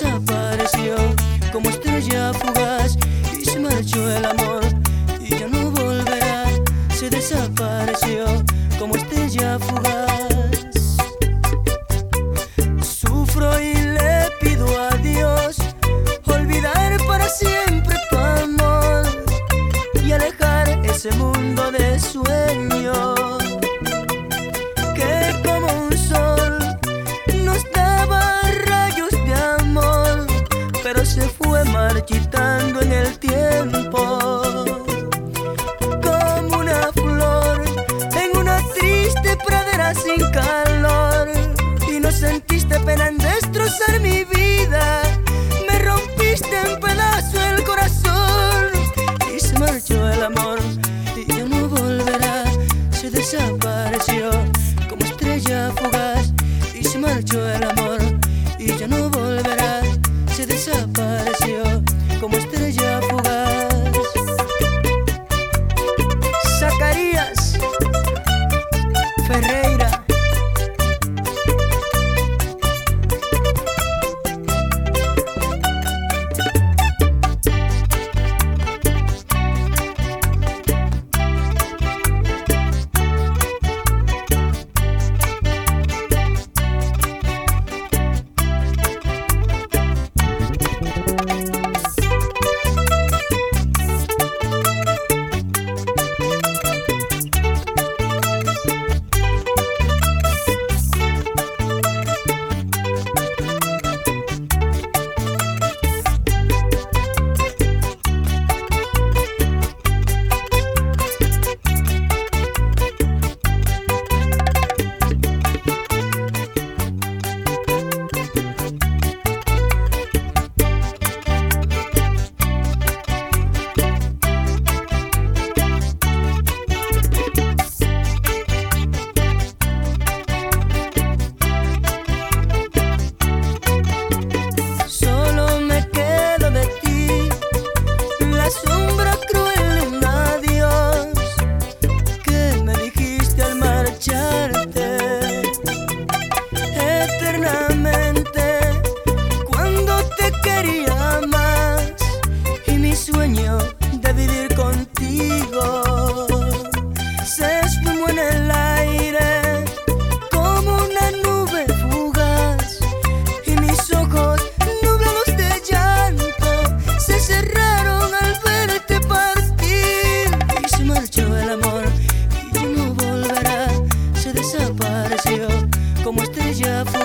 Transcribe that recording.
desapareció como estrella fugaz y se marchó el amor y ya no volverá. Se desapareció como estrella en el tiempo. Como una flor en una triste pradera sin calor y no sentiste pena en destrozar mi vida. Me rompiste en pedazo el corazón y se marchó el amor y ya no volverá, se desapareció. Ferreira. your